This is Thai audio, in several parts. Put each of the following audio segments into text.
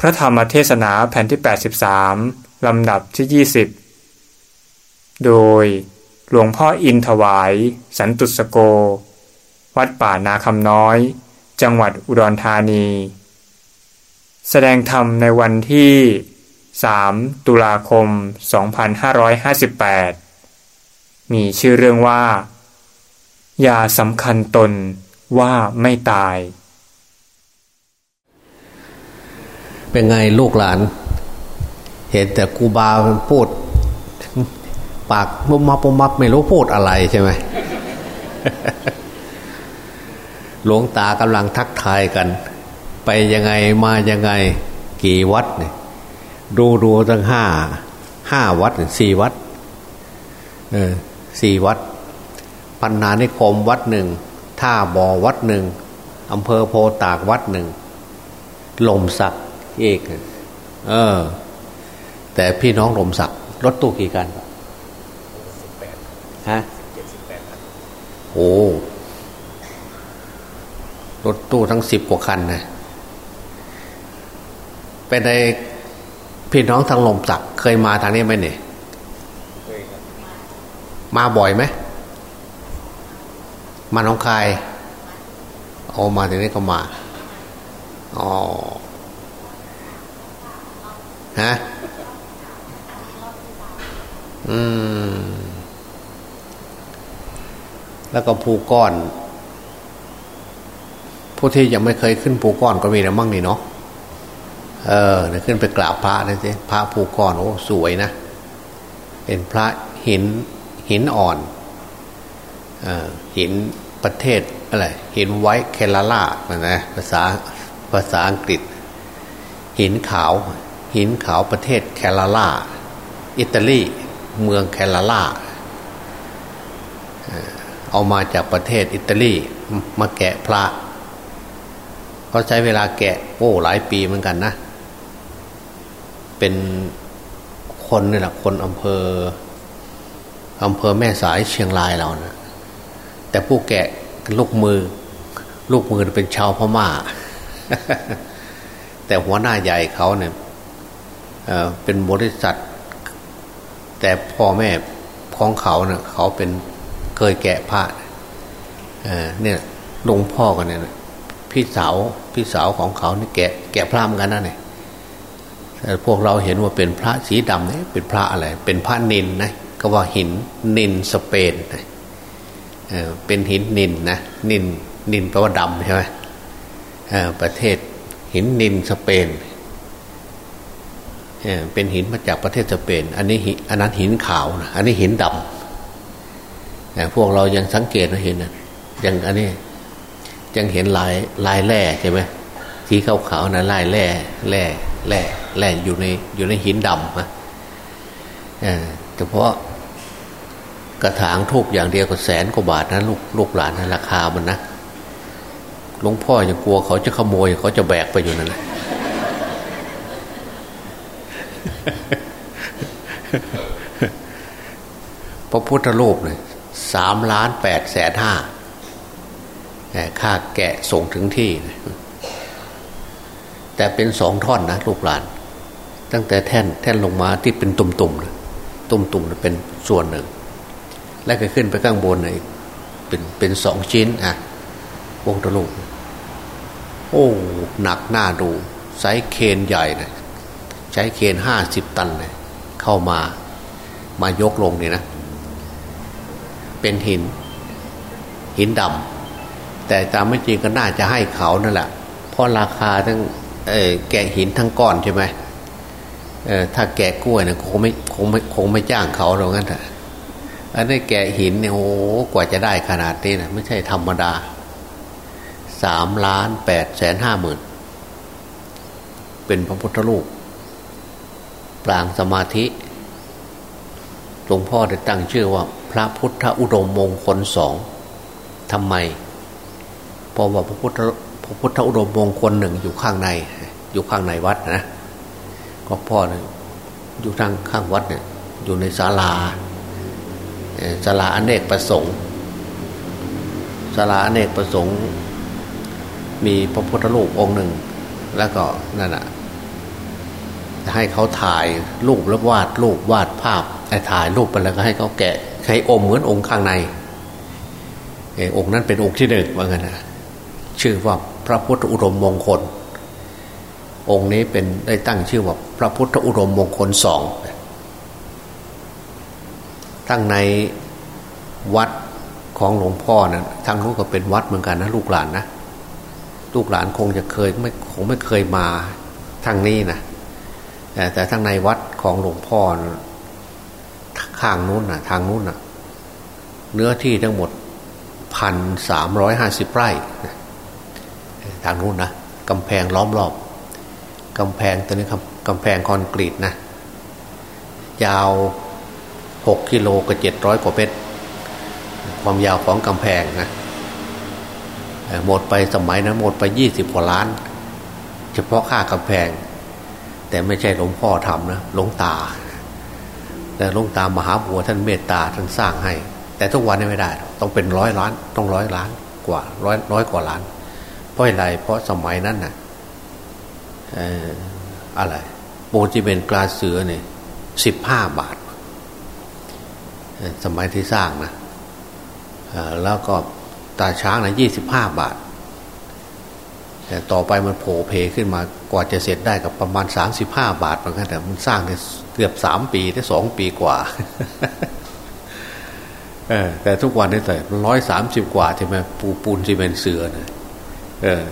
พระธรรมเทศนาแผ่นที่ 83 ลำดับที่ 20 โดยหลวงพ่ออินถวาย สันตุสโก วัดป่านาคำน้อย จังหวัดอุดรธานี แสดงธรรมในวันที่ 3 ตุลาคม 2558 มีชื่อเรื่องว่า อย่าสำคัญตนว่าไม่ตาย เป็นไงลูกหลาน เห็นแต่กูบาพูด ปากมุมมับมุมมับไม่รู้พูดอะไรใช่ไหมหลวงตากำลังทักทายกัน ไปยังไงมายังไงกี่วัดเนี่ยดูดูตั้งห้าห้าวัดสี่วัดเออสี่วัดปัญนานิคมวัดหนึ่งท่าบ่อวัดหนึ่งอำเภอโพตากวัดหนึ่งลมสัก อีก เออ แต่พี่น้องลมสักรถตู้กี่กันฮะโอ้รถตู้ทั้งสิบกว่าคันนะเป็นในพี่น้องทางลมสักเคยมาทางนี้ไหมเนี่ยมาบ่อยไหมมาน้องคายโอมาทีนี้ก็มาอ๋อ ฮะอืม แล้วก็ภูก้อน ผู้ที่ยังไม่เคยขึ้นภูก้อนก็มีนะมั่งนี่เนาะเออขึ้นไปกราบพระนะสิพระภูก้อนโอ้สวยนะเป็นพระหินหินอ่อนอหินประเทศอะไรหินไว้เคลาล่านะภาษาภาษาอังกฤษ หินขาว หินขาวประเทศแคลาล่าอิตาลีเมืองแคลาล่าเอามาจากประเทศอิตาลีมาแกะพระเขาใช้เวลาแกะโอ้หลายปีเหมือนกันนะ เป็นคนนี่แหละคนอำเภออำเภอแม่สายเชียงรายเรานะแต่ผู้แกะลูกมือ ลูกมือเป็นชาวพม่า แต่หัวหน้าใหญ่เขาเนี่ย เป็นบริษัท แต่พ่อแม่ของเขาเน่ยเขาเป็นเคยแกะผ้าเนี่ยหลวงพ่อกันเนี่ยพี่สาวพี่สาวของเขานี่แกะแกะพระเหมือนกันนะเนี่ยแต่พวกเราเห็นว่าเป็นพระสีดำเนี่ยเป็นพระอะไร เป็นพระนินนะก็ว่าหินนินสเปนเเป็นหินนินนะนินนินแปลว่าดำใช่ไหมประเทศหินนินสเปนเเป็นหินมาจากประเทศสเปน อันนี้อันนั้นหินขาวนะอันนี้หินดำแต่พวกเรายังสังเกตนะเห็นนะยังอันนี้ยังเห็นลายลายแร่ใช่ไหมที่ขาวๆนะลายแร่แร่แร่แร่อยู่ในอยู่ในหินดำนะเฉพาะกระถางทูบอย่างเดียวก็แสนกว่าบาทนะลูกลูกหลานนะราคามันนะหลวงพ่อยังกลัวเขาจะขโมยเขาจะแบกไปอยู่นั่นแหละ พระพุทธรูปเลยสามล้านแปดแสนห้าค่าแกะส่งถึงที่ แต่เป็นสองท่อนนะลูกหลาน ตั้งแต่แท่นแท่นลงมาที่เป็นตุ่มๆเลยตุ่มๆเป็นส่วนหนึ่ง แล้วก็ขึ้นไปข้างบนเลยเป็นเป็นสองชิ้นอะวงตะลุกโอ้หนักหน้าดูไซเคนใหญ่นะ ใช้เคนห้าสิบตันเลยเข้ามามายกลงนี่นะ เป็นหิน หินดำแต่ตามไม่จริงก็น่าจะให้เขานั่นแหละเพราะราคาทั้งแกะหินทั้งก้อนใช่ไหมถ้าแกะกล้วยนะคงไม่คงไม่คงไม่จ้างเขาหรอกงั้นเถอะอันนี้แกะหินเนี่ยโอ้กว่าจะได้ขนาดนี้นะไม่ใช่ธรรมดาสามล้านแปดแสนห้าหมื่นเป็นพระพุทธรูป ปรางสมาธิหลวงพ่อได้ตั้งชื่อว่า พระพุทธอุดมมงคลสองทำไมเพราะว่าพระพุทธพระพุทธอุดมมงคลหนึ่งอยู่ข้างใน อยู่ข้างในวัดนะก็พ่อเนี่ยอยู่ทางข้างวัดเนี่ยอยู่ในศาลาศาลาอเนกประสงค์ศาลาอเนกประสงค์ มีพระพุทธรูปองค์หนึ่ง แล้วก็นั่นอะ ให้เขาถ่ายรูปแล้ววาดรูปวาดภาพไอ้ถ่ายรูปไปแล้วก็ให้เขาแกะให้อมเหมือนองค์ข้างในองค์นั้นเป็นองค์ที่หนึ่งว่างั้นนะชื่อว่าพระพุทธอุดมมงคล องค์นี้เป็นได้ตั้งชื่อว่าพระพุทธอุดมมงคลสองทั้งในวัดของหลวงพ่อนะทั้งนู้นก็เป็นวัดเหมือนกันนะลูกหลานนะลูกหลานคงจะเคยไม่คงไม่เคยมาทางนี้นะ แต่แต่ทางในวัดของหลวงพ่อนะข้างนู้นนะทางนู้นนะเนื้อที่ทั้งหมดพันสามร้อยห้าสิบไร่ทางนู้นนะกำแพงล้อมรอบกำแพงตัวนี้ครับกำแพงคอนกรีตนะยาวหกกิโลกับเจ็ดร้อยกว่าเมตรความยาวของกำแพงนะหมดไปสมัยนะั้นหมดไปยี่สิบกว่าล้าน เฉพาะค่ากำแพง แต่ไม่ใช่หลวงพ่อทำนะหลวงตา แต่หลวงตามหาบัวท่านเมตตาท่านสร้างให้ แต่ทุกวันนี้ไม่ได้ ต้องเป็นร้อยล้าน ต้องร้อยล้านกว่าร้อยร้อยกว่าล้าน เพราะอะไรเพราะสมัยนั้นนะ่ะอะไรโปจิเบนกลาเสือเนี่ยสิบห้าบาท สมัยที่สร้างนะแล้วก็ตาช้างนะยี่สิบห้าบาท แต่ต่อไปมันโผล่เพขึ้นมากว่าจะเสร็จได้กับประมาณสามสิบห้าบาทเหมือนกันแต่มันสร้างได้เกือบสามปีได้สองปีกว่าเออแต่ทุกวันนี้แต่ร้อยสามสิบกว่าใช่ไหมปูปูนซีเมนเสือนะเออ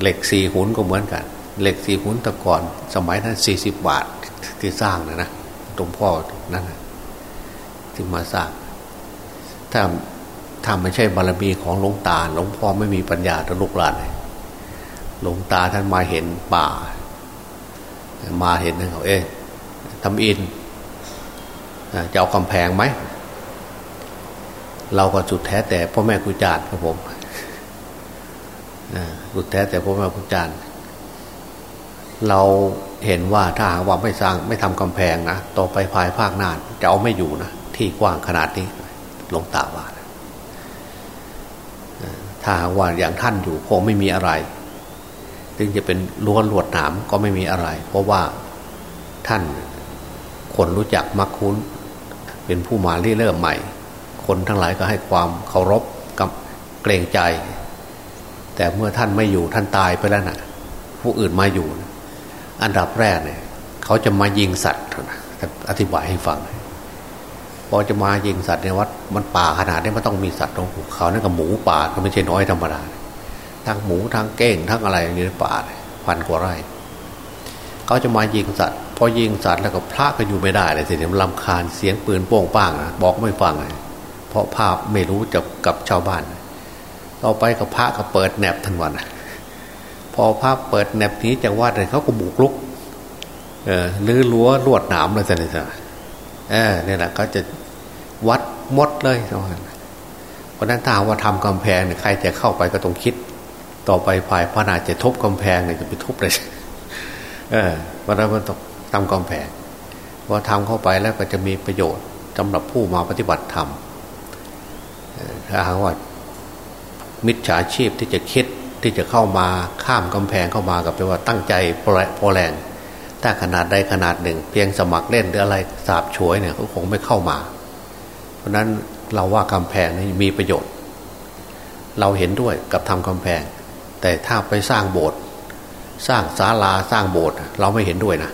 เหล็กสี่หุนก็เหมือนกัน เหล็กสี่หุนต่ก่อน สมัยนั้นสี่สิบบาทที่สร้างนะนะหลวงพ่อนั่นนะที่มาสร้างถ้า ถ้าไม่ใช่บารมีของหลวงตาหลวงพ่อไม่มีปัญญาต่อลูกหลานหลวงตาท่านมาเห็นป่า มาเห็นนะเขาเอ๊ะทำอินจะเอากำแพงไหม เราก็จุดแท้แต่พ่อแม่กุจารครับผมจุดแท้แต่พ่อแม่กุจารเราเห็นว่าถ้าหากว่าไม่สร้างไม่ทำกำแพงนะต่อไปภายภาคหน้าจะเอาไม่อยู่นะที่กว้างขนาดนี้หลวงตาว่า ถ้าว่าอย่างท่านอยู่คงไม่มีอะไร ถึงจะเป็นล้วนลวดหนามก็ไม่มีอะไร เพราะว่าท่านคนรู้จักมักคุ้น เป็นผู้มาเริ่มใหม่ คนทั้งหลายก็ให้ความเคารพกับเกรงใจ แต่เมื่อท่านไม่อยู่ท่านตายไปแล้วนะ่ะ ผู้อื่นมาอยู่ อันดับแรกเนี่ย เขาจะมายิงสัตว์นะอธิบายให้ฟัง พอจะมายิงสัตว์ในวัดมันป่าขนาดนี้มันต้องมีสัตว์ตรงเขานั่นก็หมูป่าก็ไม่ใช่น้อยธรรมดาทั้งหมูทั้งเก้งทั้งอะไรอยู่ในป่าพันกว่าไร่เขาจะมายิงสัตว์พอยิงสัตว์แล้วก็พระก็อยู่ไม่ได้เลยสิเนี่ยลำคาญเสียงปืนโป้งป้างนะบอกไม่ฟังเลยเพราะภาพไม่รู้จะกับชาวบ้าน ต่อไปกับพระก็เปิดแหนบทันวัน พอพระเปิดแหนบนี้จังวัดเลยเขาก็บุกลุกเออลื้อรั้วลวดหนามเลยสิเนี่ยเออเนี่ยแหละก็จะ วัดมดเลยเพราะนั้นถ้าว่าทำกำแพงเนี่ยใครจะเข้าไปก็ต้องคิด ต่อไปภายพระนาจะทุบกำแพงเนี่ยจะไปทุบเลยเออเพราะนั้นมันต้องทำกำแพงว่าทำเข้าไปแล้วก็จะมีประโยชน์สำหรับผู้มาปฏิบัติธรรมถ้าหากว่ามิจฉาชีพที่จะคิดที่จะเข้ามาข้ามกำแพงเข้ามากับแปลว่าตั้งใจพอแรงถ้าขนาดใดขนาดหนึ่ง เพียงสมัครเล่นหรืออะไรสาบฉวยเนี่ยเขาคงไม่เข้ามา เพราะนั้นเราว่ากำแพงนี่มีประโยชน์ เราเห็นด้วยกับทำกำแพง แต่ถ้าไปสร้างโบสถ์สร้างศาลาสร้างโบสถ์เราไม่เห็นด้วยนะ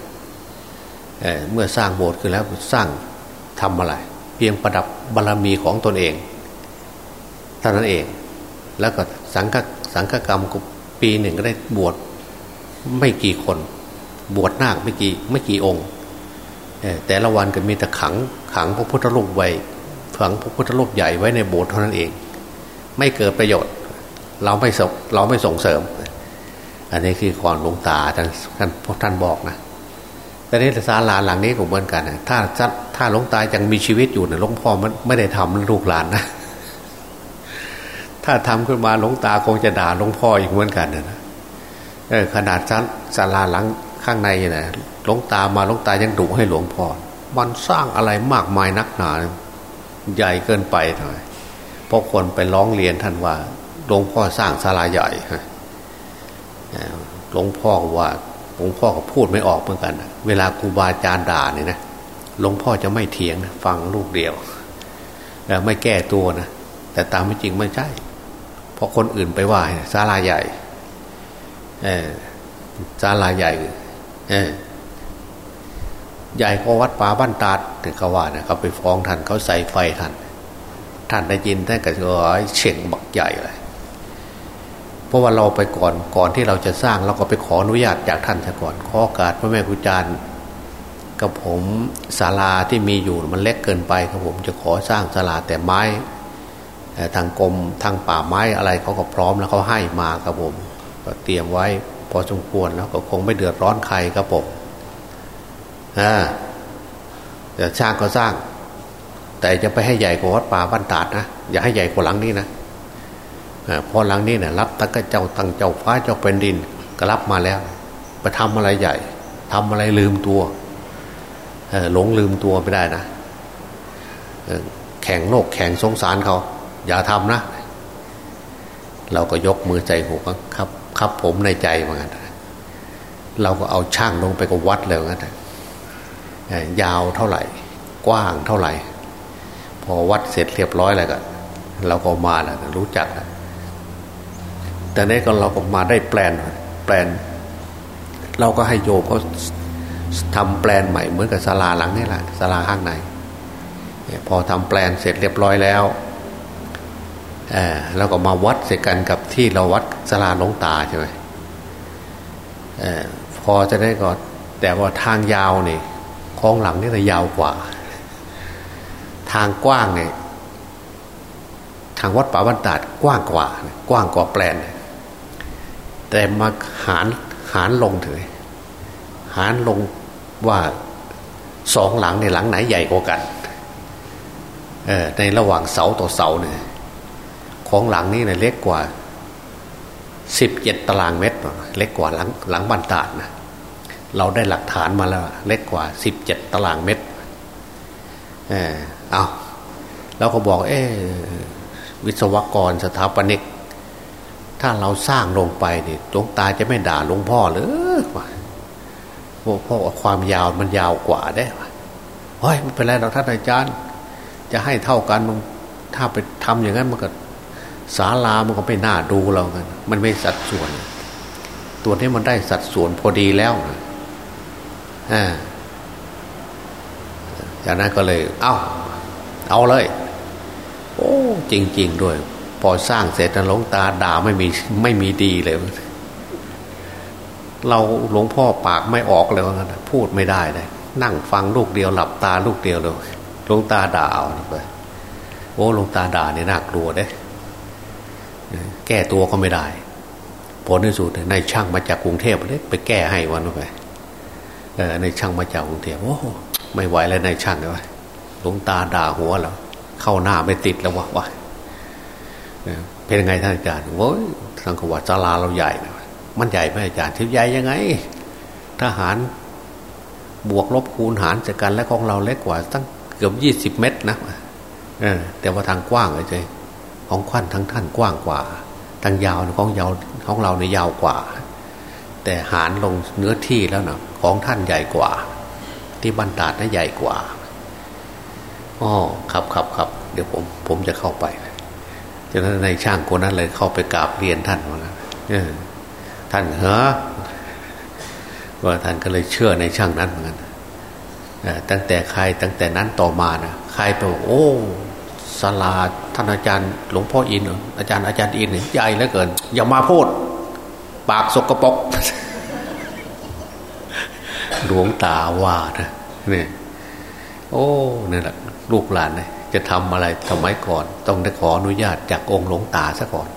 เเมื่อสร้างโบสถ์คือแล้วสร้างทำอะไร เพียงประดับบารรมีของตนเองเท่านั้นเอง แล้วก็สังฆสังฆกรรมปีหนึ่งก็ได้บวชไม่กี่คน บวชนาคไม่กี่ไม่กี่องค์แต่ละวันก็มีแต่ขังขังพระพุทธรูปไว้ ฝังพระพุทธรูปใหญ่ไว้ในโบสถ์เท่านั้นเอง ไม่เกิดประโยชน์ เราไม่ส่งเราไม่ส่งเสริม อันนี้คือความหลวงตาท่านท่านท่านบอกนะแต่นี้ศาลาหลังนี้ก็เหมือนกันนะถ้าถ้าหลวงตายังมีชีวิตอยู่นะหลวงพ่อมันไม่ได้ทำลูกหลานนะถ้าทำขึ้นมาหลวงตาคงจะด่าหลวงพ่ออีกเหมือนกันนะเออขนาดศาลาหลังข้างในนะหลวงตามาหลวงตายังดุให้หลวงพ่อมันสร้างอะไรมากมายนักหนา ใหญ่เกินไปหน่อยเพราะคนไปร้องเรียนท่านว่าหลวงพ่อสร้างศาลาใหญ่หลวงพ่อว่าหลวงพ่อก็พูดไม่ออกเหมือนกัน เวลาครูบาอาจารย์ด่าเนี่ยนะหลวงพ่อจะไม่เถียงนะฟังลูกเดียวแล้วไม่แก้ตัวนะแต่ตามไม่จริงไม่ใช่ เพราะคนอื่นไปว่าศาลาใหญ่ศาลาใหญ่เอ ใหญ่กว่าวัดป่าบ้านตาดถึงเขาว่าเนี่ยเขาไปฟ้องท่านเขาใส่ไฟท่านท่านได้ยินท่านก็จะเฉียงบักใหญ่เลยเพราะว่าเราไปก่อนก่อนที่เราจะสร้างเราก็ไปขออนุญาตจากท่านซะก่อนขอโอกาสพระแม่ครูจารย์กับผมศาลาที่มีอยู่มันเล็กเกินไปครับผมจะขอสร้างศาลาแต่ไม้ทางกรมทางป่าไม้อะไรเขาก็พร้อมแล้วเขาให้มาครับผมก็เตรียมไว้พอสมควรแล้วก็คงไม่เดือดร้อนใครครับผม อ่าจะสร้างก็สร้าง แต่จะไปให้ใหญ่กว่าวัดป่าบ้านตาดนะอย่าให้ใหญ่กว่าหลังนี้นะพอหลังนี้เนี่ยรับตั้งเจ้าตั้งเจ้าฟ้าเจ้าเป็นดินก็รับมาแล้วไปทำอะไรใหญ่ทำอะไรลืมตัวหลงลืมตัวไม่ได้นะแข่งโลกแข่งสงสารเขา อย่าทำนะ เราก็ยกมือใจหัวครับ ครับผมในใจเหมือนกันเราก็เอาช่างลงไปก็วัดเลยงั้น ยาวเท่าไหร่ กว้างเท่าไหร่ พอวัดเสร็จเรียบร้อยแล้วก็เราก็มาแล้วรู้จักแล้วแต่นี้ก็เราก็มาได้แปลนแปลน เราก็ให้โยมเขาทำแปลนใหม่เหมือนกับศาลาหลังนี่แหละศาลาข้างในพอทำแปลนเสร็จเรียบร้อยแล้วเราก็มาวัดเสร็จกันกับที่เราวัดศาลาหลวงตาใช่ไหมพอจะได้ก็แต่ว่าทางยาวนี่ คลองหลังนี่จะยาวกว่า ทางกว้างเนี่ยทางวัดป่าบันตาดกว้างกว่า กว้างกว่าแปลน แต่มาหารหารลงเถอะหารลงว่าสองหลังในหลังไหนใหญ่กว่ากันเออในระหว่างเสาต่อเสาเนี่ยของหลังนี้เนี่ยเล็กกว่าสิบเจ็ดตารางเมตร เล็กกว่าหลังหลังบันตาดนะ เราได้หลักฐานมาแล้ว เล็กกว่าสิบเจ็ดตารางเมตร เออเอาเราก็บอก เออวิศวกรสถาปนิก ถ้าเราสร้างลงไปนี่หลวงตาจะไม่ด่าหลวงพ่อหรือเพราะความยาวมันยาวกว่าได้เฮ้ยไม่เป็นไรเราท่านอาจารย์ จะให้เท่ากันมันถ้าไปทำอย่างนั้นมันก็ศาลามันก็ไม่น่าดูเรากัน มันไม่สัดส่วน ตัวนี้มันได้สัดส่วนพอดีแล้วอ่า จากนั้นก็เลย เอา้า เอาเลย โอ้ จริง ๆ ด้วย พอสร้างเสร็จหลวงตาด่าไม่มีไม่มีดีเลย เราหลวงพ่อปากไม่ออกเลยว่างั้นพูดไม่ได้เลย นั่งฟังลูกเดียวหลับตาลูกเดียวเลยหลวงตาด่าเอาไปโอ้หลวงตาด่าเนี่ยน่ากลัวเด้แก้ตัวก็ไม่ได้ผลที่สุดในช่างมาจากกรุงเทพเลยไปแก้ให้วันไป ในช่างมาจากกรุงเทพโอ้ไม่ไหวแล้วในช่างเลยหลวงตาด่าหัวเราเข้าหน้าไม่ติดแล้ววะวะเป็นยังไงท่านอาจารย์โอ้ยสังขวัตศาลาเราใหญ่นะมันใหญ่ไหมอาจารย์ที่ใหญ่ยังไง ทหารบวกลบคูณหารจากกันและของเราเล็กกว่าตั้งเกือบยี่สิบเมตรนะแต่ว่าทางกว้างเลยของขั้นทั้งท่านกว้างกว่า ทางยาวของยาวของเราเนี่ยยาวกว่า แต่หารลงเนื้อที่แล้วนะของท่านใหญ่กว่า ที่บรรดาดน่ะใหญ่กว่าอ๋อครับครับครับเดี๋ยวผมผมจะเข้าไปจากนั้นในช่างคนนั้นเลยเข้าไปกราบเรียนท่านว่าท่านเหรอว่าท่านก็เลยเชื่อในช่างนั้นเหมือนกันตั้งแต่ใครตั้งแต่นั้นต่อมานะใครไปโอ้ศาลาท่านอาจารย์ หลวงพ่ออินอาจารย์อาจารย์อินใหญ่เหลือเกิน อย่ามาพูด ปากสกปรกหลวงตาว่านะเนี่ยโอ้เนี่ยแหละลูกหลานเนี่ยจะทำอะไรทำไมก่อน ต้องได้ขออนุญาตจากองค์หลวงตาซะก่อน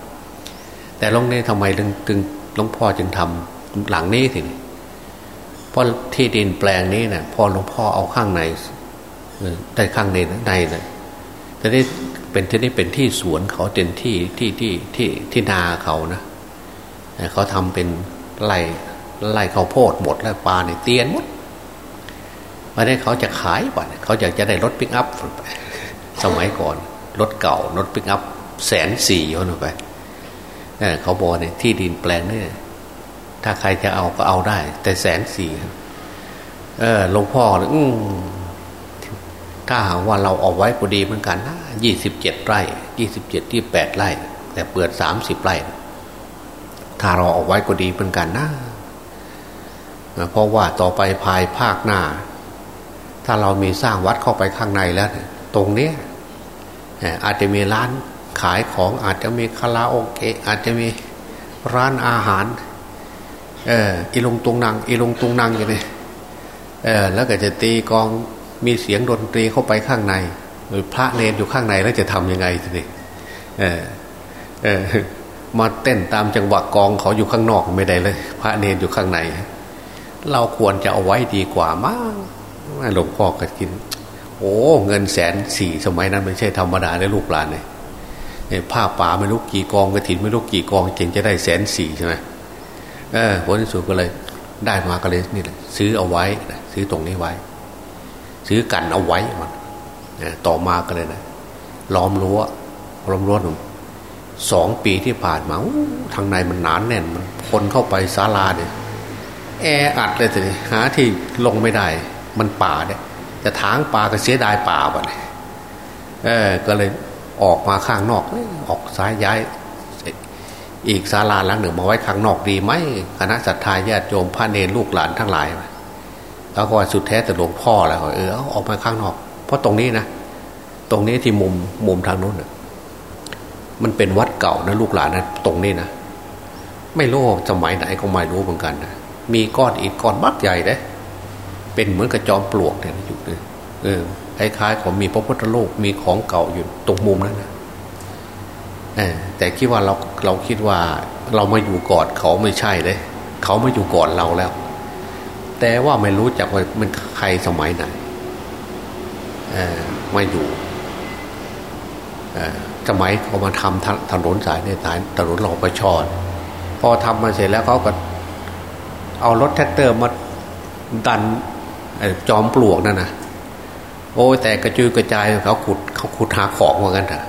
แต่หลวงเนี้ทำไมถึงหลวงพ่อจึงทำหลังนี้สิเพราะที่ดินแปลงนี้เนะ่ยพอหลวงพ่อเอาข้างในได้ข้างในในเนะ่ยแต่นี่เป็นที่นี่เป็นที่สวนเขาเป็นที่ที่ที่ที่ที่นาเขานะ เขาทำเป็นไร่ไร่ข้าวโพดหมดแล้วปลาเนี่ยเตียนหมดวันนี้เขาจะขายป่ะเขาอยากจะได้รถปิกอัพสมัยก่อนรถเก่ารถปิกอัพแสนสี่คนไปเขาบอกเนี่ยที่ดินแปลงเนี่ยถ้าใครจะเอาก็เอาได้ แต่แสนสี่เออหลวงพ่ออืมถ้าหากว่าเราเอาไว้พอดีเหมือนกันนะยี่สิบเจ็ดไร่ยี่สิบเจ็ดที่แปดไร่ แต่เปิดสามสิบไร่ ถ้าเราเอาไว้ก็ดีเหมือนกันนะเพราะว่าต่อไปภายภาคหน้า ถ้าเรามีสร้างวัดเข้าไปข้างในแล้ว ตรงนี้อาจจะมีร้านขายของอาจจะมีคาราโอเกะอาจจะมีร้านอาหารเอออีลงตุงนางอีลงตุงนางอย่างนี้เออแล้วก็จะตีกองมีเสียงดนตรีเข้าไปข้างในหรือพระเนรอยู่ข้างในแล้วจะทํำยังไงทีนี้เออเออ มาเต้นตามจังหวะกองเขาอยู่ข้างนอกไม่ได้เลย พระเนรอยู่ข้างใน เราควรจะเอาไว้ดีกว่ามากหลวงพ่อก็กิน โอ้เงินแสนสี่สมัยนั้นไม่ใช่ธรรมดาเลยลูกหลานเลยผ้าป่าไม่รู้กี่กองกระถินไม่รู้กี่กองจึงจะได้แสนสี่ใช่ไหมเออผลสุดก็เลย ได้มาก็เลยนี่แหละซื้อเอาไว้ซื้อตรงนี้ไว้ ซื้อกันเอาไว้มันต่อมาก็เลยนะล้อมรั้วล้อมรั้วหนุ่ม สองปีที่ผ่านมาทางในมันหนานแน่นมันคนเข้าไปศาลาเนี่ยแออัดเลยทีหาที่ลงไม่ได้ มันป่าเนี่ยจะทางป่าก็เสียดายป่าบ่เนี่ยเออก็เลยออกมาข้างนอกออกซ้ายย้าย อีกศาลาหลังหนึ่งมาไว้ข้างนอกดีไหมคณะศรัทธาญาติโยมพระเนรลูกหลานทั้งหลายแล้วก็สุดแท้แต่หลวงพ่อแล้วเออออกมาข้างนอก เพราะตรงนี้นะตรงนี้ที่มุมมุมทางโน้น มันเป็นวัดเก่านะลูกหลานนะตรงนี้นะไม่รู้สมัยไหนก็ไม่รู้เหมือนกันนะมีก้อนอีกก้อนบักใหญ่เลยเป็นเหมือนกระจอมปลวกเนี่ยอยู่เลยเออคล้ายๆของมีพระพุทธรูปมีของเก่าอยู่ตรงมุมนั้นนะแต่คิดว่าเราเราคิดว่าเรามาอยู่ก่อนเขาไม่ใช่เลยเขามาอยู่ก่อนเราแล้ว แต่ว่าไม่รู้จักว่ามันใครสมัยไหนมาอยู่สมัยเขามาทำถนนสายในสายถนนหลอกประชอนพอทำมาเสร็จแล้วเขาก็ เอารถแทรกเตอร์มาดันจอมปลวกนั่นนะโอ้แต่กระจุยกระจายเขาขุดเขาขุดหาของเหมือนกันเถอะ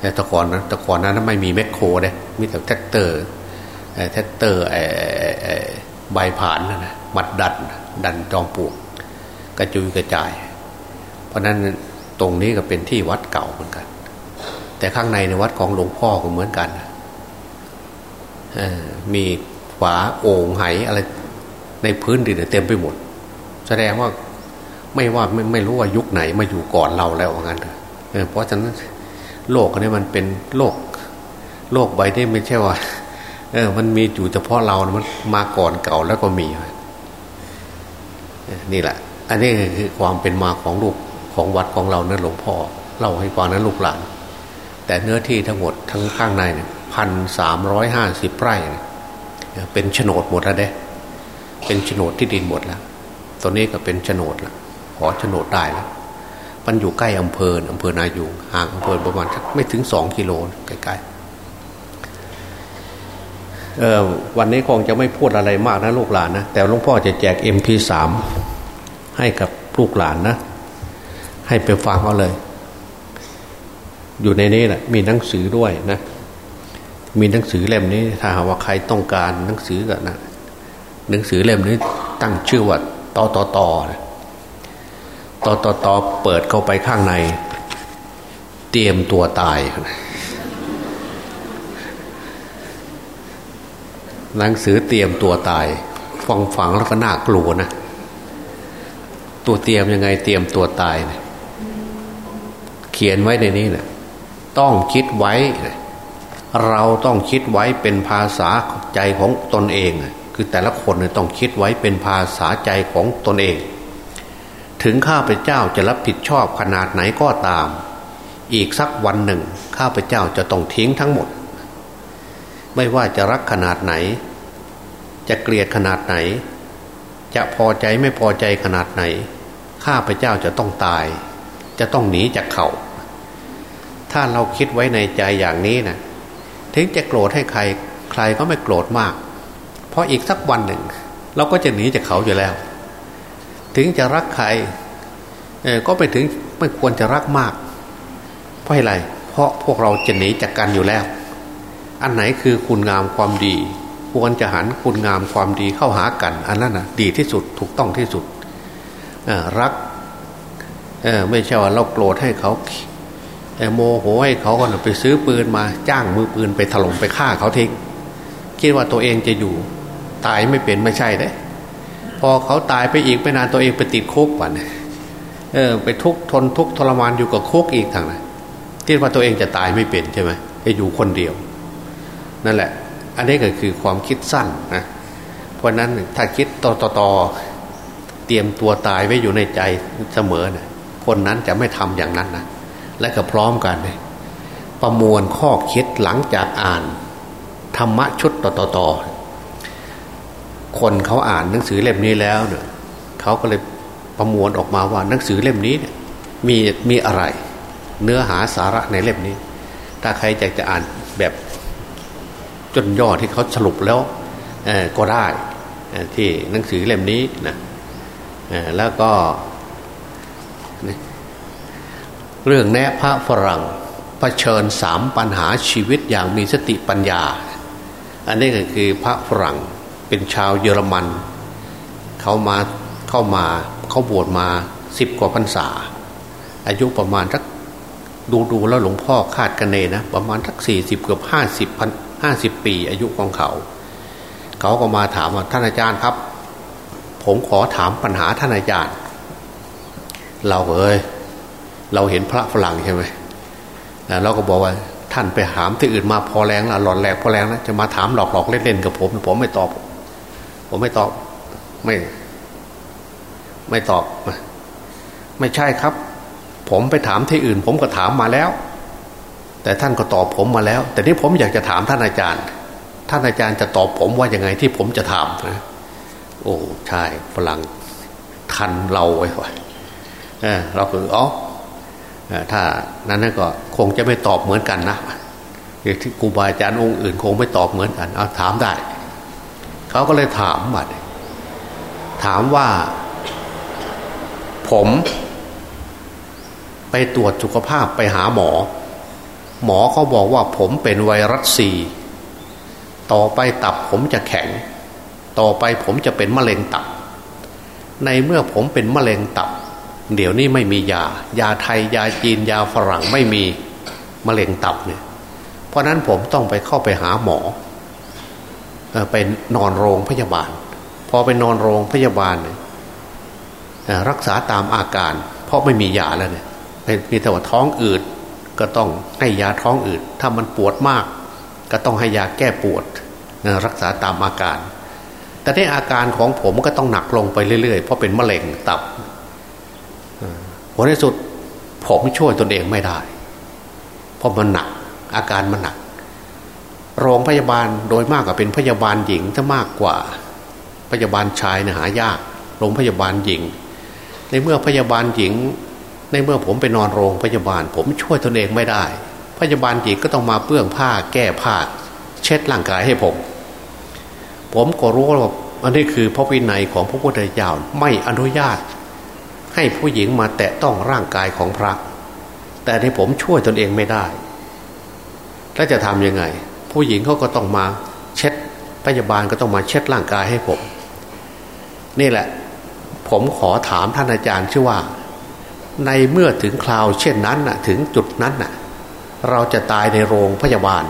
แต่แต่ก่อนนะแต่ก่อนนั้นไม่มีแมคโครเลยมีแต่แทรกเตอร์แทรกเตอร์ใบผานนะมันดัน ดันจอมปลวก กระจุยกระจาย เพราะนั้นตรงนี้ก็เป็นที่วัดเก่าเหมือนกัน แต่ข้างในในวัดของหลวงพ่อก็เหมือนกันมีฝาโอ่งไหอะไรในพื้นดินเต็มไปหมด แสดงว่าไม่ว่าไม่ไม่รู้ว่ายุคไหนมาอยู่ก่อนเราแล้วงั้นเเพราะฉะนั้นโลกนี้มันเป็นโลก โลกใบนี้ไม่ใช่ว่า เออ มันมีอยู่เฉพาะเรา มันมาก่อนเก่าแล้วก็มีนี่แหละ อันนี้คือความเป็นมาของลูกของวัดของเรานะหลวงพ่อเล่าให้ฟังนั้นลูกหลาน แต่เนื้อที่ทั้งหมดทั้งข้างในเนี่ยพันสามร้อยห้าสิบไร่เป็นโฉนดหมดแล้วเด้เป็นโฉนดที่ดินหมดแล้วตัวนี้ก็เป็นโฉนดล้วขอโฉนดได้แล้ว มันอยู่ใกล้อำเภออำเภอนายูงห่างอำเภอประมาณไม่ถึงสองกิโลใกล้ๆเออวันนี้คงจะไม่พูดอะไรมากนะลูกหลานนะ แต่หลวงพ่อจะแจก MP3 ให้กับลูกหลานนะ ให้ไปฟังเขาเลย อยู่ในนี้แหละมีหนังสือด้วยนะมีหนังสือเล่มนี้ ถ้าหากว่าใครต้องการหนังสือกันนะหนังสือเล่มนี้ตั้งชื่อว่าตอตอตอนะต่อต่อต่อเปิดเข้าไปข้างใน เตรียมตัวตาย หนังสือเตรียมตัวตาย ฟังฟังแล้วก็น่ากลัวนะตัวเตรียมยังไงเตรียมตัวตายนะเขียนไว้ในนี้นะ ต้องคิดไว้ เราต้องคิดไว้เป็นภาษาใจของตนเอง คือแต่ละคนต้องคิดไว้เป็นภาษาใจของตนเอง ถึงข้าพเจ้าจะรับผิดชอบขนาดไหนก็ตาม อีกสักวันหนึ่ง ข้าพเจ้าจะต้องทิ้งทั้งหมด ไม่ว่าจะรักขนาดไหน จะเกลียดขนาดไหน จะพอใจไม่พอใจขนาดไหน ข้าพเจ้าจะต้องตาย จะต้องหนีจากเขา ถ้าเราคิดไว้ในใจอย่างนี้นะถึงจะโกรธให้ใคร ใครก็ไม่โกรธมาก เพราะอีกสักวันหนึ่ง เราก็จะหนีจากเขาอยู่แล้ว ถึงจะรักใครก็ไปถึงไม่ควรจะรักมาก เพราะอะไร เพราะพวกเราจะหนีจากกันอยู่แล้ว อันไหนคือคุณงามความดี ควรจะหันคุณงามความดีเข้าหากัน อันนั้นนะดีที่สุดถูกต้องที่สุดรักไม่ใช่ว่าเราโกรธให้เขา โมโหให้เขาก็ไปซื้อปืนมาจ้างมือปืนไปถล่มไปฆ่าเขาทิ้งคิดว่าตัวเองจะอยู่ตายไม่เป็นไม่ใช่เด้พอเขาตายไปอีกไม่นานตัวเองไปติดคุกวันเออ ไปทุกทนทุกทรมานอยู่กับคุกอีกทางนั้นคิดว่าตัวเองจะตายไม่เป็นใช่ไหมจะอยู่คนเดียว นั่นแหละ อันนี้ก็คือความคิดสั้นนะเพราะนั้นถ้าคิดต่อต่อตอเตรียมตัวตายไว้อยู่ในใจเสมอนะคนนั้นจะไม่ทำอย่างนั้นนะ และก็พร้อมกัน ประมวลข้อคิดหลังจากอ่าน ธรรมะชุดต่อต่อต่อคนเขาอ่านหนังสือเล่มนี้แล้วเนี่ยเขาก็เลยประมวลออกมาว่าหนังสือเล่มนี้เนี่ยมีมีอะไร เนื้อหาสาระในเล่มนี้ ถ้าใครอยากจะอ่านแบบจนย่อที่เขาสรุปแล้วก็ได้ที่หนังสือเล่มนี้นะแล้วก็ เรื่องแนะพระฝรั่งเผชิญสามปัญหาชีวิตอย่างมีสติปัญญา อันนี้ก็คือพระฝรั่งเป็นชาวเยอรมัน เขามาเข้ามาเขาบวชมาสิบกว่าพรรษา อายุประมาณสักดูดูแล้วหลวงพ่อคาดกันเนนะ ประมาณสักสี่สิบเกือบห้าสิบพันห้าสิบปี อายุของเขา เขาก็มาถามว่าท่านอาจารย์ครับ ผมขอถามปัญหาท่านอาจารย์ เราเอ้ย เราเห็นพระฝรั่งใช่ไหมเราก็บอกว่าท่านไปถามที่อื่นมาพอแรงละหลอนแหลกพอแรงนะจะมาถามหลอกหลอกเล่นๆกับผม ผมไม่ตอบ ผมไม่ตอบ ไม่ ไม่ตอบ ไม่ใช่ครับ ผมไปถามที่อื่น ผมก็ถามมาแล้ว แต่ท่านก็ตอบผมมาแล้ว แต่นี่ผมอยากจะถามท่านอาจารย์ ท่านอาจารย์จะตอบผมว่ายังไงที่ผมจะถามนะโอ้ใช่ฝรั่งทันเราไว้ก่อนเราคืออ๋อ ถ้านั้นก็คงจะไม่ตอบเหมือนกันนะที่ครูบาอาจารย์องค์อื่น คงไม่ตอบเหมือนกันเอาถามได้ เขาก็เลยถามบัดถามว่า ผม ไปตรวจสุขภาพไปหาหมอ หมอเขาบอกว่าผมเป็นไวรัสซีต่อไปตับผมจะแข็ง ต่อไปผมจะเป็นมะเร็งตับ ในเมื่อผมเป็นมะเร็งตับ เดี๋ยวนี้ไม่มียา ยาไทยยาจีนยาฝรั่งไม่มีมะเร็งตับเนี่ยเพราะนั้นผมต้องไปเข้าไปหาหมอไปนอนโรงพยาบาล พอไปนอนโรงพยาบาลเนี่ยรักษาตามอาการ เพราะไม่มียาแล้วเนี่ยมีแต่ว่าท้องอืดก็ต้องให้ยาท้องอืดถ้ามันปวดมาก ก็ต้องให้ยาแก้ปวดรักษาตามอาการ แต่ในอาการของผมก็ต้องหนักลงไปเรื่อยๆ เพราะเป็นมะเร็งตับ ผลในสุดผมช่วยตนเองไม่ได้ เพราะมันหนัก อาการมันหนัก โรงพยาบาลโดยมากก็เป็นพยาบาลหญิงจะมากกว่า พยาบาลชายนะหายาก โรงพยาบาลหญิง ในเมื่อพยาบาลหญิง ในเมื่อผมไปนอนโรงพยาบาล ผมช่วยตนเองไม่ได้ พยาบาลหญิงก็ต้องมาเปื้องผ้าแก้ผ้าเช็ดร่างกายให้ผม ผมก็รู้ว่าอันนี้คือพระวินัยของพระพุทธเจ้าไม่อนุญาต ให้ผู้หญิงมาแตะต้องร่างกายของพระ แต่ที่ผมช่วยตนเองไม่ได้ แล้วจะทำยังไง ผู้หญิงเขาก็ต้องมาเช็ดพยาบาลก็ต้องมาเช็ดร่างกายให้ผม นี่แหละ ผมขอถามท่านอาจารย์ชื่อว่า ในเมื่อถึงคราวเช่นนั้นน่ะ ถึงจุดนั้นน่ะ เราจะตายในโรงพยาบาล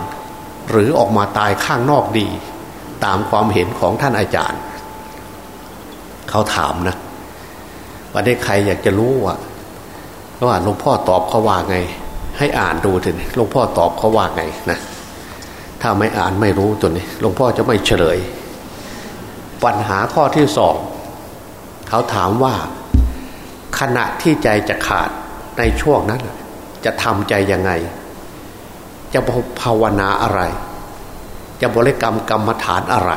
หรือออกมาตายข้างนอกดี ตามความเห็นของท่านอาจารย์ เขาถามนะ วันนี้ใครอยากจะรู้ว่าว่าหลวงพ่อตอบเขาว่าไง ให้อ่านดูเถึงหลวงพ่อตอบเขาว่าไงนะถ้าไม่อ่านไม่รู้ตัวนี้หลวงพ่อจะไม่เฉลย ปัญหาข้อที่สองเขาถามว่า ขณะที่ใจจะขาดในช่วงนั้น จะทำใจยังไง จะภาวนาอะไร จะบริกรรมกรรมฐานอะไร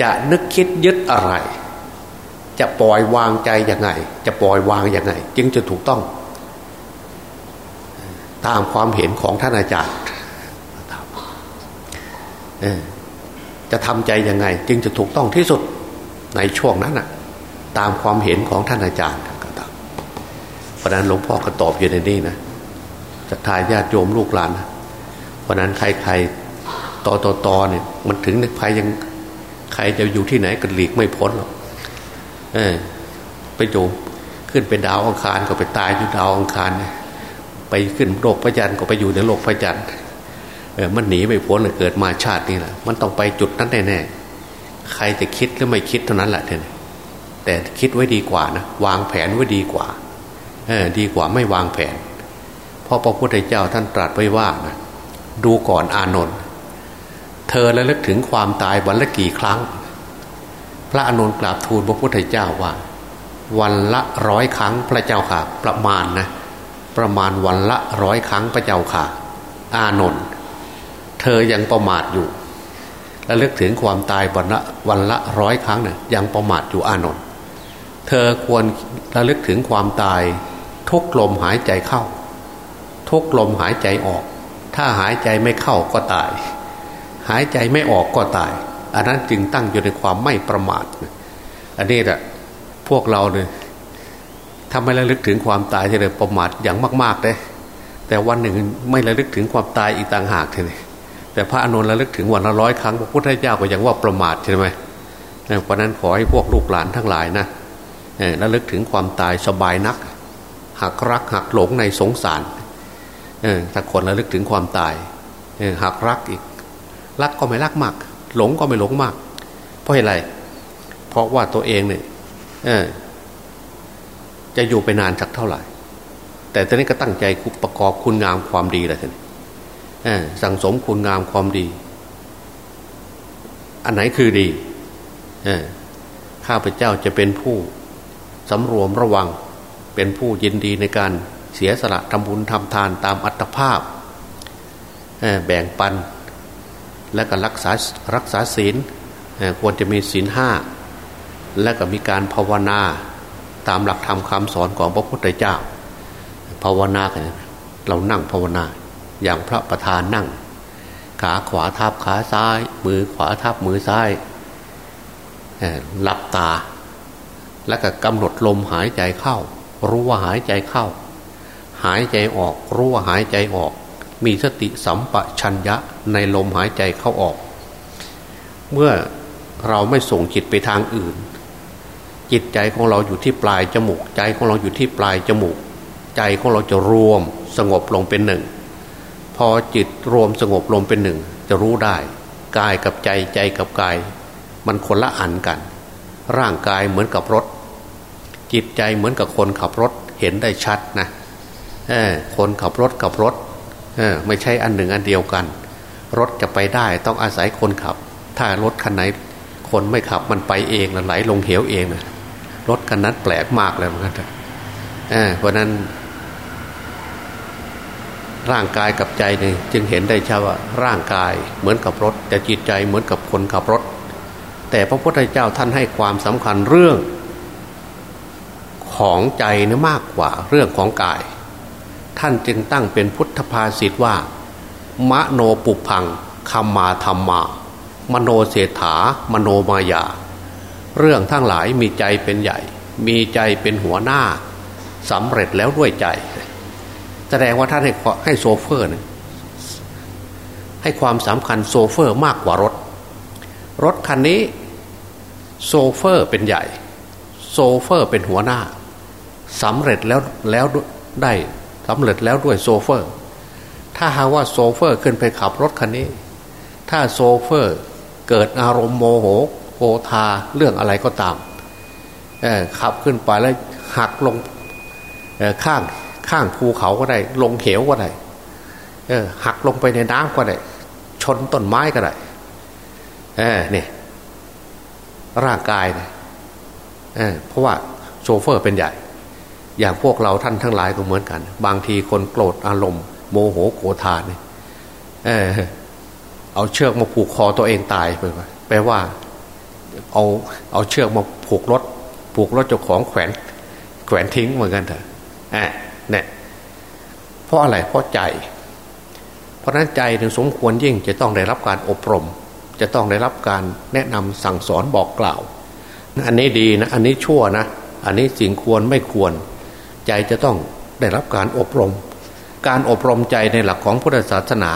จะนึกคิดยึดอะไร จะปล่อยวางใจยังไง จะปล่อยวางยังไง จึงจะถูกต้อง ตามความเห็นของท่านอาจารย์จะทำใจยังไง จึงจะถูกต้องที่สุดในช่วงนั้นน่ะ ตามความเห็นของท่านอาจารย์เพราะนั้นหลวงพ่อก็ตอบอยู่ในนี้นะจะทายญาติโยมลูกหลานเพราะนั้นใครต่อต่อต่อเนี่ย มันถึงในภัยยังใครจะอยู่ที่ไหนก็หลีกไม่พ้นหรอก เออ ไปโยมขึ้นไปดาวอังคารก็ไปตายอยู่ดาวอังคารไปขึ้นโลกพระจันทร์ก็ไปอยู่ในโลกพระจันทร์เออมันหนีไม่พ้นเลยเกิดมาชาตินี้แหละมันต้องไปจุดนั้นแน่ๆใครจะคิดหรือไม่คิดเท่านั้นแหละเนี่ยแต่คิดไว้ดีกว่านะวางแผนไว้ดีกว่าเออดีกว่าไม่วางแผนเพราะพระพุทธเจ้าท่านตรัสไว้ว่านะดูก่อนอานนท์เธอระลึกถึงความตายวันละกี่ครั้ง พระอานนท์กราบทูลพระพุทธเจ้าว่า วันละร้อยครั้งพระเจ้าค่ะ ประมาณนะประมาณวันละร้อยครั้งพระเจ้าค่ะ อานนท์เธอยังประมาทอยู่ระเลึกถึงความตายวันละวันละร้อยครั้งเนี่ยยังประมาทอยู่อานนท์เธอควรระลึกถึงความตายทุกลมหายใจเข้า ทุกลมหายใจออก ถ้าหายใจไม่เข้าก็ตาย หายใจไม่ออกก็ตาย อันนั้นจึงตั้งอยู่ในความไม่ประมาท อันนี้แหละพวกเราเนี่ยถ้าไม่ระลึกถึงความตายจะเลยประมาทอย่างมากๆเลยแต่วันหนึ่งไม่ระลึกถึงความตายอีกต่างหากเลยแต่พระอนุนระลึกถึงวันละร้อยครั้งพระพุทธเจ้าก็ยังว่าประมาทใช่ไหมเพราะนั้นขอให้พวกลูกหลานทั้งหลายนะระลึกถึงความตายสบายนัก หักรักหักหลงในสงสารถ้าคนระลึกถึงความตายหักรักอีก รักก็ไม่รักมาก หลงก็ไม่หลงมาก เพราะอะไร เพราะว่าตัวเองเนี่ยจะอยู่ไปนานสักเท่าไหร่ แต่ตอนนี้ก็ตั้งใจประกอบคุณงามความดีแหละท่านสั่งสมคุณงามความดี อันไหนคือดีข้าพเจ้าจะเป็นผู้สำรวมระวัง เป็นผู้ยินดีในการเสียสละทำบุญทำทานตามอัตภาพแบ่งปัน และก็รักษารักษาศีลควรจะมีศีลห้าและก็มีการภาวนาตามหลักธรรมคำสอนของพระพุทธเจ้า ภาวนากันเรานั่งภาวนา อย่างพระประธานนั่ง ขาขวาทับขาซ้าย มือขวาทับมือซ้ายหลับตา แล้วก็กำหนดลมหายใจเข้า รู้ว่าหายใจเข้า หายใจออก รู้ว่าหายใจออก มีสติสัมปชัญญะในลมหายใจเข้าออก เมื่อเราไม่ส่งจิตไปทางอื่น จิตใจของเราอยู่ที่ปลายจมูก ใจของเราอยู่ที่ปลายจมูก ใจของเราจะรวมสงบลงเป็นหนึ่ง พอจิตรวมสงบลงเป็นหนึ่ง จะรู้ได้กายกับใจใจกับกาย มันคนละอันกัน ร่างกายเหมือนกับรถ จิตใจเหมือนกับคนขับรถเห็นได้ชัดนะคนขับรถกับรถ ไม่ใช่อันหนึ่งอันเดียวกัน รถจะไปได้ต้องอาศัยคนขับ ถ้ารถคันไหนคนไม่ขับมันไปเองไหลลงเหวเองนะรถคันนั้นแปลกมากเลยเหมือนกันเพราะนั้น ร่างกายกับใจเนี่ยจึงเห็นได้ชัดว่าร่างกายเหมือนกับรถ แต่จิตใจเหมือนกับคนขับรถ แต่พระพุทธเจ้าท่านให้ความสำคัญเรื่อง ของใจนี่มากกว่าเรื่องของกาย ท่านจึงตั้งเป็นพุทธภาษิตว่า มโนปุพังคัมมาธรรมา มโนเศรษฐามโนมายา เรื่องทั้งหลายมีใจเป็นใหญ่ มีใจเป็นหัวหน้าสำเร็จแล้วด้วยใจ แสดงว่าท่านให้ให้โซเฟอร์ให้ความสำคัญโซเฟอร์มากกว่ารถ รถคันนี้โซเฟอร์เป็นใหญ่ โซเฟอร์เป็นหัวหน้าสำเร็จแล้วแล้วได้ สำเร็จแล้วด้วยโซเฟอร์ ถ้าหากว่าโซเฟอร์ขึ้นไปขับรถคันนี้ ถ้าโซเฟอร์เกิดอารมณ์โมโหโกธาเรื่องอะไรก็ตามขับขึ้นไปแล้วหักลงข้างข้างภูเขาก็ได้ ลงเหวก็ได้หักลงไปในน้ำก็ได้ ชนต้นไม้ก็ได้เนี่ยร่างกายเนี่ยเพราะว่าโชเฟอร์เป็นใหญ่ อย่างพวกเราท่านทั้งหลายก็เหมือนกัน บางทีคนโกรธอารมณ์ โมโหโกรธาเนี่ยเออเอาเชือกมาผูกคอตัวเองตายไปแปลว่า เอาเอาเชือกมาผูกรถ ผูกรถเจ้าของแขวนแขวนทิ้งเหมือนกันเถอะเนี่ยเพราะอะไรเพราะใจ เพราะนั้นใจถึงสมควรยิ่งจะต้องได้รับการอบรม จะต้องได้รับการแนะนำสั่งสอนบอกกล่าว อันนี้ดีนะ อันนี้ชั่วนะ อันนี้สิ่งควรไม่ควร ใจจะต้องได้รับการอบรม การอบรมใจในหลักของพุทธศาสนา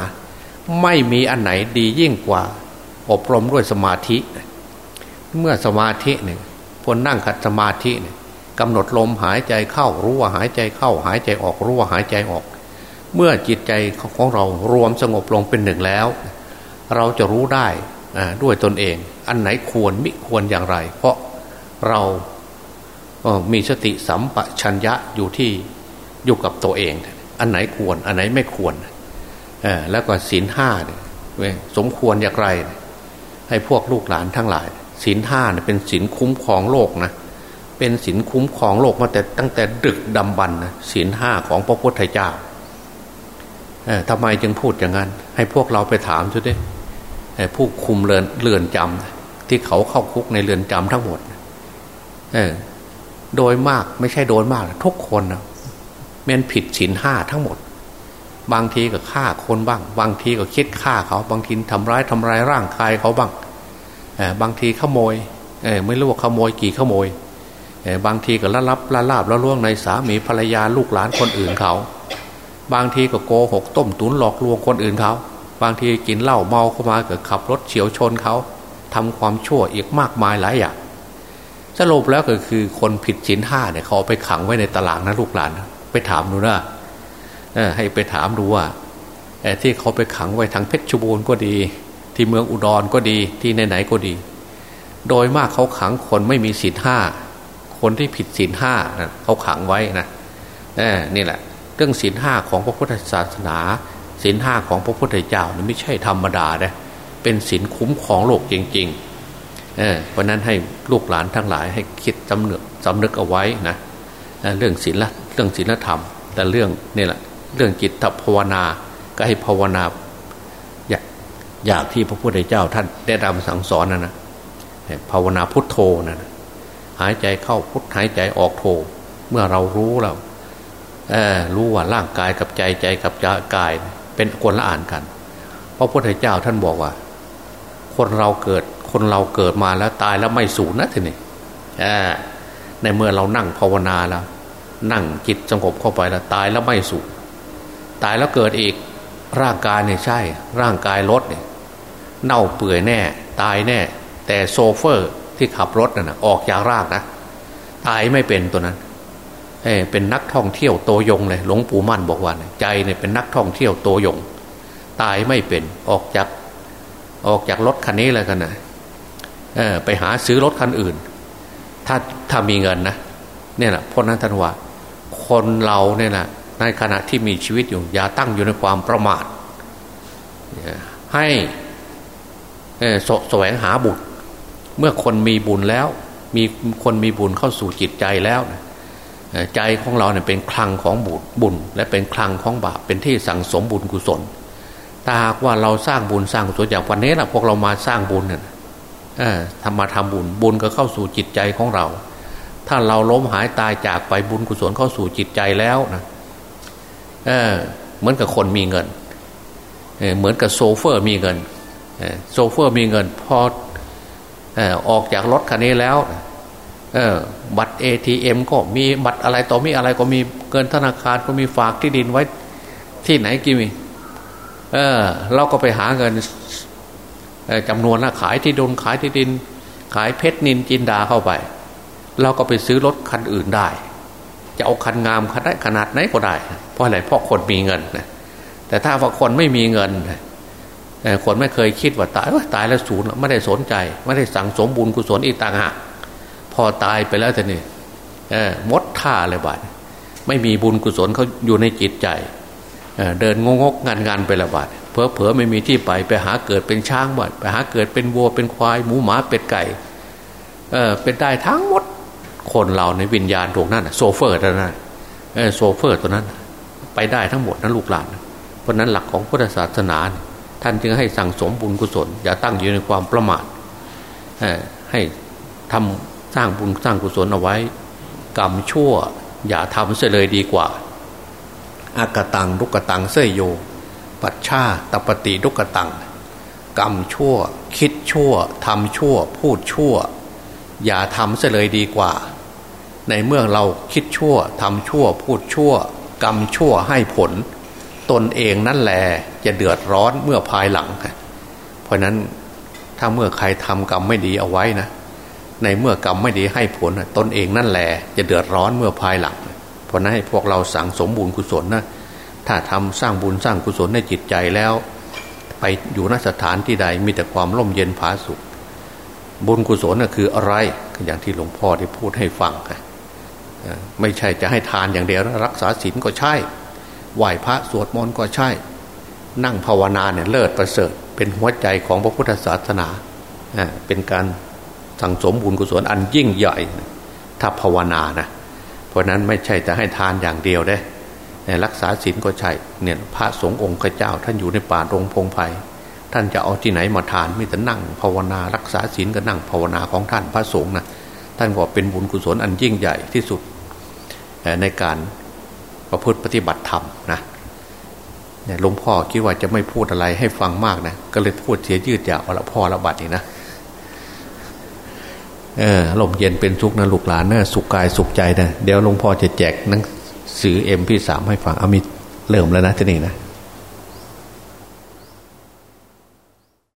ไม่มีอันไหนดียิ่งกว่า อบรมด้วยสมาธิ เมื่อสมาธิเนี่ยพอนั่งขัดสมาธิเนี่ยกำหนดลมหายใจเข้ารู้ว่าหายใจเข้า หายใจออกรู้ว่าหายใจออก เมื่อจิตใจของเรารวมสงบลงเป็นหนึ่งแล้ว เราจะรู้ได้ด้วยตนเอง อันไหนควรมิควรอย่างไร เพราะเรา มีสติสัมปชัญญะอยู่ที่อยู่กับตัวเอง อันไหนควร อันไหนไม่ควรแล้วก็ศีลห้าสมควรอย่างไร ให้พวกลูกหลานทั้งหลายศีลห้าเป็นศีลคุ้มครองโลกนะเป็นศีลคุ้มครองโลกมาแต่ตั้งแต่ดึกดำบรรนะศีลห้าของพระพุทธเจ้าทำไมจึงพูดอย่างนั้น ให้พวกเราไปถามชุดนี้ผู้คุมเรือนเรือนจำที่เขาเข้าคุกในเรือนจำทั้งหมด โดยมากไม่ใช่โดยมากทุกคนนะเม่นผิดศีลห้าทั้งหมด บางทีก็ฆ่าคนบ้าง บางทีก็คิดฆ่าเขา บางทีทำร้ายทำร้ายร่างกายเขาบ้างบางทีขโมยไม่รู้ว่าขโมยกี่ขโมยบางทีก็ละลับละลาบละล่วงในสามีภรรยาลูกหลานคนอื่นเขา บางทีก็โกหกต้มตุ๋นหลอกลวงคนอื่นเขา บางทีกินเหล้าเมาเข้ามาเกิดขับรถเฉียวชนเขาทำความชั่วอีกมากมายหลายอย่าง รุปแล้วก็คือคนผิดศีลห้าเนี่ยเขาไปขังไว้ในตลาดนะลูกหลาน ไปถามดูนะให้ไปถามดูว่าที่เขาไปขังไว้ทางเพชรบูรณ์ก็ดี ที่เมืองอุดรก็ดีที่ไหนๆก็ดี โดยมากเขาขังคนไม่มีศีลห้าคนที่ผิดศีลห้าเขาขังไว้นะนี่แหละ เรื่องศีลห้าของพระพุทธศาสนาศีลห้าของพระพุทธเจ้านี่ไม่ใช่ธรรมดาเลยเป็นศีลคุ้มของโลกจริง ๆ เเพราะนั้นให้ลูกหลานทั้งหลายให้คิดจำเนึกจำนึกเอาไว้นะเรื่องศีลละเรื่องศีลธรรม แต่เรื่องนี่แหละเรื่องจิตภาวนาก็ให้ภาวนาอยากอยากที่พระพุทธเจ้าท่านได้ดำสั่งสอนนะนะภาวนาพุทโธนะนะหายใจเข้าพุทหายใจออกโทเมื่อเรารู้แล้วรู้ว่าร่างกายกับใจใจกับกาย เป็นคนละอ่านกัน เพราะพระพุทธเจ้าท่านบอกว่า คนเราเกิด คนเราเกิดมาแล้วตายแล้วไม่สูญนะทีนี้ในเมื่อเรานั่งภาวนาแล้ว นั่งจิตสงบเข้าไปแล้วตายแล้วไม่สูญตายแล้วเกิดอีกร่างกายเนี่ยใช่ ร่างกายรถเนี่ยเน่าเปื่อยแน่ ตายแน่ แต่โซเฟอร์ที่ขับรถน่นะออกจากรากนะตายไม่เป็นตัวนั้นเเป็นนักท่องเที่ยวโตยงเลยหลวงปู่มั่นบอกว่าใจเนี่ยเป็นนักท่องเที่ยวโตยง ตายไม่เป็นออกจากออกจากรถคันนี้เลยกันนะ ไปหาซื้อรถคันอื่น ถ้าถ้ามีเงินนะเนี่ยแหละเพราะนั้นท่านว่าคนเราเนี่ยนะในขณะที่มีชีวิตอยู่อย่าตั้งอยู่ในความประมาทให้สแสวงหาบุตรเมื่อคนมีบุญแล้ว มีคนมีบุญเข้าสู่จิตใจแล้วใจของเราเนี่ยเป็นคลังของบุญบุญ และเป็นคลังของบาปเป็นที่สั่งสมบุญกุศลถ้าหากว่าเราสร้างบุญสร้างกุศลอย่างวันนี้แหละพวกเรามาสร้างบุญเนี่ย ทำมาทำบุญ บุญก็เข้าสู่จิตใจของเรา ถ้าเราล้มหายตายจากไปบุญกุศลเข้าสู่จิตใจแล้วนะเเหมือนกับคนมีเงินเหมือนกับโซเฟอร์มีเงินโซเฟอร์มีเงินพอออกจากรถคันนี้แล้วบัตรเอทีเอ็มก็มีบัตรอะไรต่อมีอะไรก็มีเงินธนาคารก็มีฝากที่ดินไว้ที่ไหนก็มี เออ เราก็ไปหาเงิน จำนองนะขายที่ดินขายที่ดิน ขายเพชรนินจินดาเข้าไป เราก็ไปซื้อรถคันอื่นได้ จะเอาคันงามคันได้ขนาดไหนก็ได้ เพราะอะไรเพราะคนมีเงินนะแต่ถ้าว่าคนไม่มีเงินคนไม่เคยคิดว่าตายว่าตายแล้วสูญไม่ได้สนใจ ไม่ได้สั่งสมบุญกุศลอีกต่างหากพอตายไปแล้วแต่นี่มดท่าเลยบาดไม่มีบุญกุศลเขาอยู่ในจิตใจเเดินงงกงานงานไปละบาดเพอเพอไม่มีที่ไปไปหาเกิดเป็นช้างบาดไปหาเกิดเป็นวัวเป็นควาย หมูหมาเป็ดไก่เออเป็นได้ทั้งหมดคนเราในวิญญาณตรงนั้นโซเฟอร์ตัวนั้นโซเฟอร์ตัวนั้น ไปได้ทั้งหมดนั้นลูกหลาน เพราะนั้นหลักของพุทธศาสนา ท่านจึงให้สั่งสมบุญกุศล อย่าตั้งอยู่ในความประมาทให้ทำสร้างบุญสร้างกุศลเอาไว้ กรรมชั่ว อย่าทำเสียเลยดีกว่าอากตังลุกตังเสยโย ปัชชาตปฏิลุกตัง กรรมชั่ว คิดชั่วทำชั่ว พูดชั่ว อย่าทำเสเลยดีกว่า ในเมื่อเราคิดชั่วทำชั่ว พูดชั่ว กรรมชั่วให้ผล ตนเองนั่นแหละจะเดือดร้อนเมื่อภายหลัง เพราะนั้นถ้าเมื่อใครทำกรรมไม่ดีเอาไว้นะ ในเมื่อกรรมไม่ดีให้ผลตนเองนั่นแหละจะเดือดร้อนเมื่อภายหลัง เพราะนั้นให้พวกเราสั่งสมบุญกุศลนะ ถ้าทำสร้างบุญสร้างกุศลในจิตใจแล้ว ไปอยู่นสถานที่ใดมีแต่ความร่มเย็นผาสุข บุญกุศลนะคืออะไรอย่างที่หลวงพ่อได้พูดให้ฟังไม่ใช่จะให้ทานอย่างเดียวรักษาศีลก็ใช่ไหว้พระสวดมนต์ก็ใช่ นั่งภาวนาเนี่ยเลิศประเสริฐ เป็นหัวใจของพระพุทธศาสนาเป็นการสั่งสมบุญกุศลอันยิ่งใหญ่ถ้าภาวนานะเพราะนั้นไม่ใช่จะให้ทานอย่างเดียวได้ รักษาศีลก็ใช่เนี่ยพระสงฆ์องค์เจ้า ท่านอยู่ในป่ารงพงไพ่ท่านจะเอาที่ไหนมาทานมิแต่นั่งภาวนารักษาศีลก็นั่งภาวนาของท่านพระสงฆ์นะท่านก็เป็นบุญกุศลอันยิ่งใหญ่ที่สุดในการประพฤติปฏิบัติธรรมนะเนี่ยหลวงพ่อคิดว่าจะไม่พูดอะไรให้ฟังมากนะก็เลยพูดเสียยืดยาวละพ่อละบัดนี่นะเออลมเย็นเป็นสุขนะลูกหลานนะสุขกายสุขใจนะเดี๋ยวหลวงพ่อจะแจกหนัง สือเอ็มพี่สามให้ฟังเอามีเริ่มแล้วนะที่นี่นะ